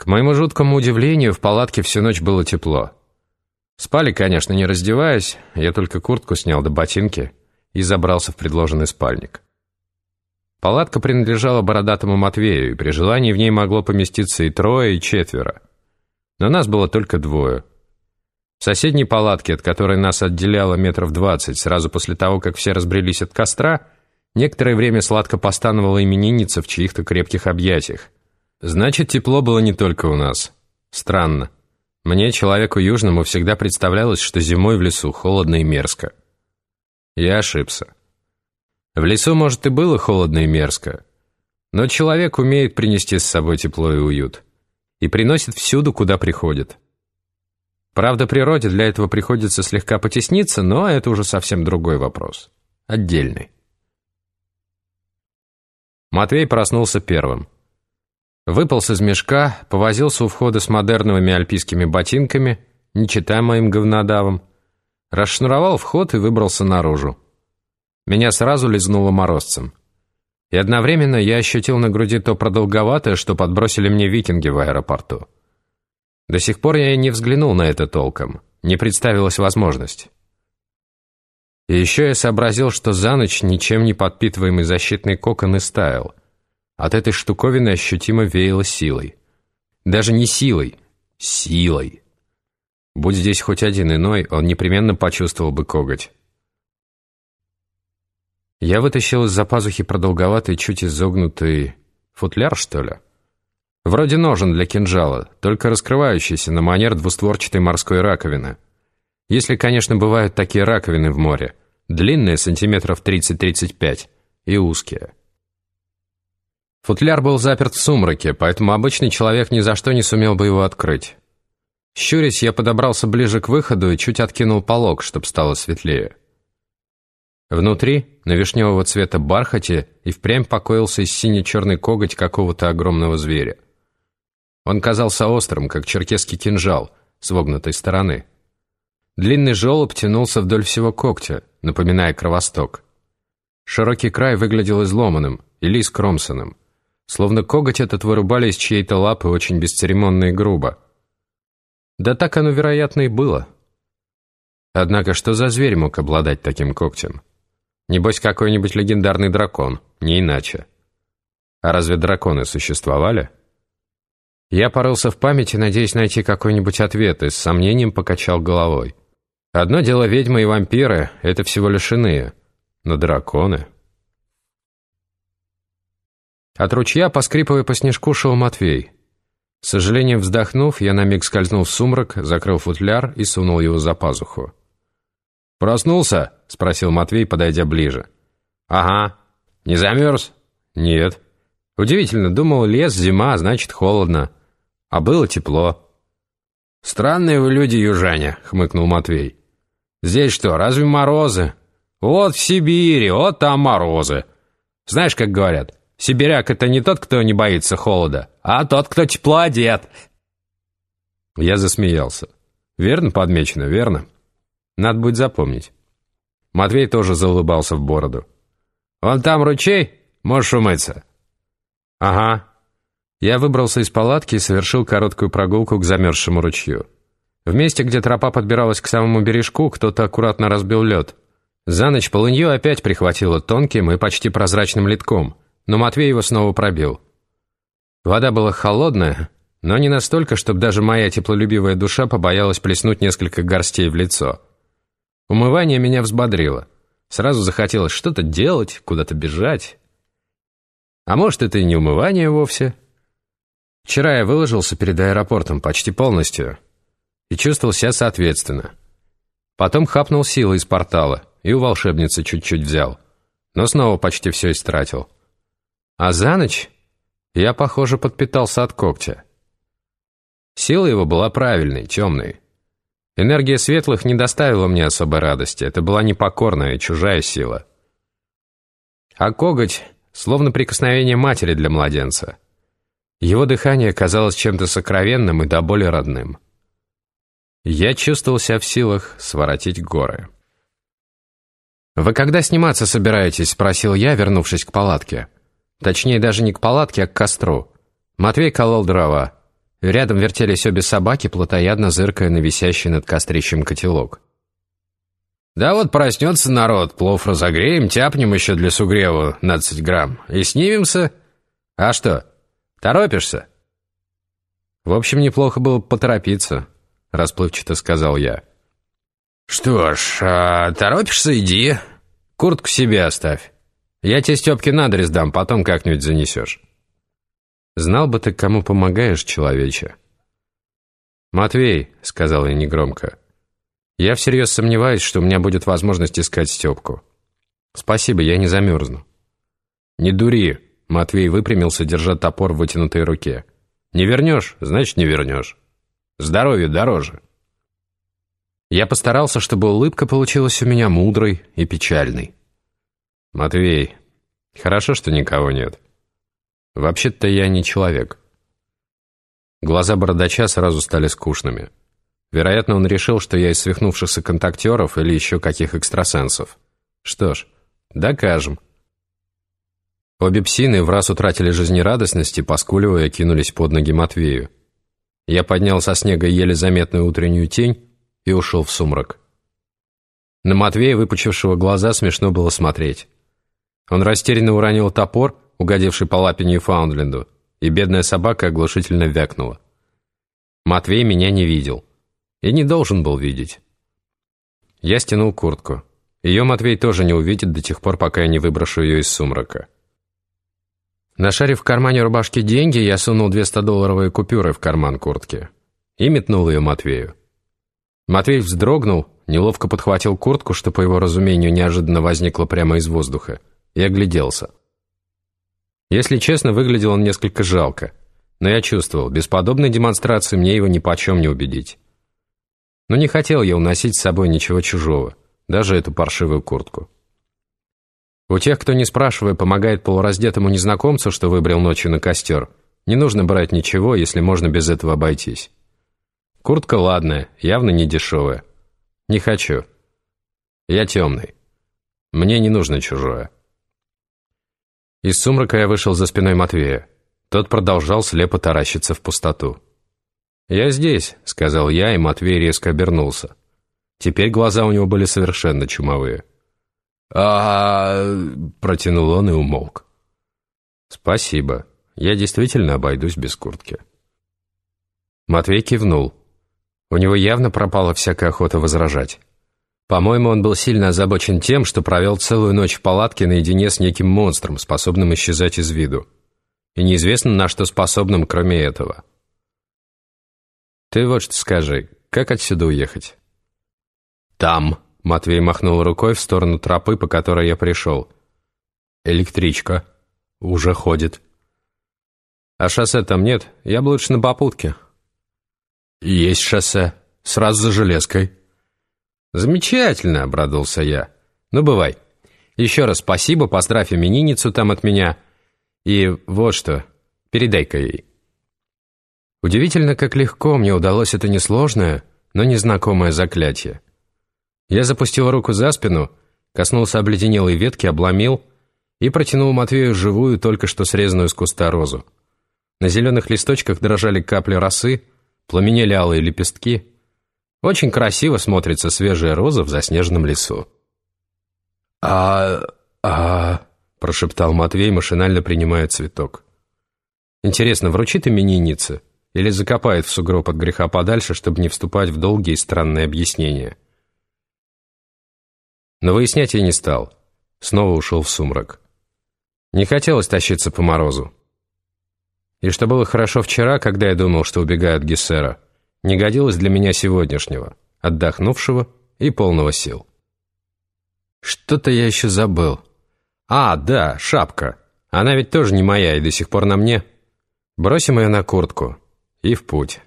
К моему жуткому удивлению, в палатке всю ночь было тепло. Спали, конечно, не раздеваясь, я только куртку снял до ботинки и забрался в предложенный спальник. Палатка принадлежала бородатому Матвею, и при желании в ней могло поместиться и трое, и четверо. Но нас было только двое. В соседней палатке, от которой нас отделяло метров двадцать, сразу после того, как все разбрелись от костра, некоторое время сладко постановала именинница в чьих-то крепких объятиях. Значит, тепло было не только у нас. Странно. Мне, человеку южному, всегда представлялось, что зимой в лесу холодно и мерзко. Я ошибся. В лесу, может, и было холодно и мерзко, но человек умеет принести с собой тепло и уют. И приносит всюду, куда приходит. Правда, природе для этого приходится слегка потесниться, но это уже совсем другой вопрос. Отдельный. Матвей проснулся первым. Выполз из мешка, повозился у входа с модерновыми альпийскими ботинками, не читая моим говнодавом, расшнуровал вход и выбрался наружу. Меня сразу лизнуло морозцем. И одновременно я ощутил на груди то продолговатое, что подбросили мне викинги в аэропорту. До сих пор я и не взглянул на это толком, не представилась возможность. И еще я сообразил, что за ночь ничем не подпитываемый защитный кокон истаял — от этой штуковины ощутимо веяло силой. Даже не силой, силой. Будь здесь хоть один иной, он непременно почувствовал бы коготь. Я вытащил из-за пазухи продолговатый, чуть изогнутый футляр, что ли? Вроде ножен для кинжала, только раскрывающийся на манер двустворчатой морской раковины. Если, конечно, бывают такие раковины в море. Длинные, сантиметров 30-35, и узкие. Футляр был заперт в сумраке, поэтому обычный человек ни за что не сумел бы его открыть. Щурясь, я подобрался ближе к выходу и чуть откинул полог, чтобы стало светлее. Внутри, на вишневого цвета бархате, и впрямь покоился сине-черный коготь какого-то огромного зверя. Он казался острым, как черкесский кинжал, с вогнутой стороны. Длинный желоб тянулся вдоль всего когтя, напоминая кровосток. Широкий край выглядел изломанным или искромсанным. Словно коготь этот вырубали из чьей-то лапы очень бесцеремонно и грубо. Да так оно, вероятно, и было. Однако что за зверь мог обладать таким когтем? Небось, какой-нибудь легендарный дракон, не иначе. А разве драконы существовали? Я порылся в памяти, надеясь найти какой-нибудь ответ, и с сомнением покачал головой. Одно дело ведьмы и вампиры — это всего лишь иные, но драконы... От ручья, поскрипывая по снежку, шел Матвей. С сожалением вздохнув, я на миг скользнул в сумрак, закрыл футляр и сунул его за пазуху. «Проснулся?» — спросил Матвей, подойдя ближе. «Ага. Не замерз?» «Нет». Удивительно, думал, лес, зима, значит, холодно. А было тепло. «Странные вы люди, южане», — хмыкнул Матвей. «Здесь что, разве морозы? Вот в Сибири, вот там морозы. Знаешь, как говорят, Сибиряк — это не тот, кто не боится холода, а тот, кто тепло одет». Я засмеялся. «Верно подмечено, верно? Надо будет запомнить». Матвей тоже заулыбался в бороду. «Вон там ручей, можешь умыться». «Ага». Я выбрался из палатки и совершил короткую прогулку к замерзшему ручью. В месте, где тропа подбиралась к самому бережку, кто-то аккуратно разбил лед. За ночь полынью опять прихватило тонким и почти прозрачным литком — но Матвей его снова пробил. Вода была холодная, но не настолько, чтобы даже моя теплолюбивая душа побоялась плеснуть несколько горстей в лицо. Умывание меня взбодрило. Сразу захотелось что-то делать, куда-то бежать. А может, это и не умывание вовсе? Вчера я выложился перед аэропортом почти полностью и чувствовал себя соответственно. Потом хапнул силы из портала и у волшебницы чуть-чуть взял, но снова почти все истратил. А за ночь я, похоже, подпитался от когтя. Сила его была правильной, темной. Энергия светлых не доставила мне особой радости, это была непокорная, чужая сила. А коготь словно прикосновение матери для младенца. Его дыхание казалось чем-то сокровенным и до боли родным. Я чувствовал себя в силах своротить горы. «Вы когда сниматься собираетесь?» — спросил я, вернувшись к палатке. Точнее, даже не к палатке, а к костру. Матвей колол дрова. Рядом вертелись обе собаки, плотоядно зыркая на висящий над кострищем котелок. «Да вот проснется народ, плов разогреем, тяпнем еще для сугрева 12 грамм и снимемся. А что, торопишься?» «В общем, неплохо было поторопиться», — расплывчато сказал я. «Что ж, а торопишься, иди. Куртку себе оставь. Я тебе Степкин адрес дам, потом как-нибудь занесешь». «Знал бы ты, кому помогаешь, человече». «Матвей», — сказал я негромко, — «я всерьез сомневаюсь, что у меня будет возможность искать Степку. Спасибо, я не замерзну». «Не дури», — Матвей выпрямился, держа топор в вытянутой руке. Не вернешь, значит, не вернешь. Здоровье дороже. Я постарался, чтобы улыбка получилась у меня мудрой и печальной. «Матвей, хорошо, что никого нет. Вообще-то я не человек». Глаза бородача сразу стали скучными. Вероятно, он решил, что я из свихнувшихся контактеров или еще каких экстрасенсов. Что ж, докажем. Обе псины в раз утратили жизнерадостность и, поскуливая, кинулись под ноги Матвею. Я поднял со снега еле заметную утреннюю тень и ушел в сумрак. На Матвея, выпучившего глаза, смешно было смотреть. Он растерянно уронил топор, угодивший по лапе Ньюфаундленду, и бедная собака оглушительно вякнула. Матвей меня не видел. И не должен был видеть. Я стянул куртку. Ее Матвей тоже не увидит до тех пор, пока я не выброшу ее из сумрака. Нашарив в кармане рубашки деньги, я сунул две 100-долларовые купюры в карман куртки и метнул ее Матвею. Матвей вздрогнул, неловко подхватил куртку, что, по его разумению, неожиданно возникло прямо из воздуха, и огляделся. Если честно, выглядел он несколько жалко, но я чувствовал, без подобной демонстрации мне его ни почем не убедить. Но не хотел я уносить с собой ничего чужого, даже эту паршивую куртку. У тех, кто не спрашивая, помогает полураздетому незнакомцу, что выбрал ночью на костер, не нужно брать ничего, если можно без этого обойтись. Куртка ладная, явно не дешевая. Не хочу. Я темный. Мне не нужно чужое. Из сумрака я вышел за спиной Матвея. Тот продолжал слепо таращиться в пустоту. «Я здесь», — сказал я, и Матвей резко обернулся. Теперь глаза у него были совершенно чумовые а протянул он и умолк. «Спасибо. Я действительно обойдусь без куртки». Матвей кивнул. У него явно пропала всякая охота возражать. По-моему, он был сильно озабочен тем, что провел целую ночь в палатке наедине с неким монстром, способным исчезать из виду. И неизвестно, на что способным, кроме этого. «Ты вот что скажи, как отсюда уехать?» «Там», Матвей махнул рукой в сторону тропы, по которой я пришел. «Электричка. Уже ходит». «А шоссе там нет? Я бы лучше на попутке». «Есть шоссе. Сразу за железкой». «Замечательно», — обрадовался я. «Ну, бывай. Еще раз спасибо, поздравь именинницу там от меня. И вот что, передай-ка ей». Удивительно, как легко мне удалось это несложное, но незнакомое заклятие. Я запустил руку за спину, коснулся обледенелой ветки, обломил и протянул Матвею живую, только что срезанную с куста розу. На зеленых листочках дрожали капли росы, пламенели алые лепестки. Очень красиво смотрится свежая роза в заснеженном лесу. «А... а...» — прошептал Матвей, машинально принимая цветок. «Интересно, вручит имениннице или закопает в сугроб от греха подальше, чтобы не вступать в долгие и странные объяснения?» Но выяснять я не стал. Снова ушел в сумрак. Не хотелось тащиться по морозу. И что было хорошо вчера, когда я думал, что убегаю от Гессера, не годилось для меня сегодняшнего, отдохнувшего и полного сил. Что-то я еще забыл. А, да, шапка. Она ведь тоже не моя и до сих пор на мне. Бросим ее на куртку. И в путь.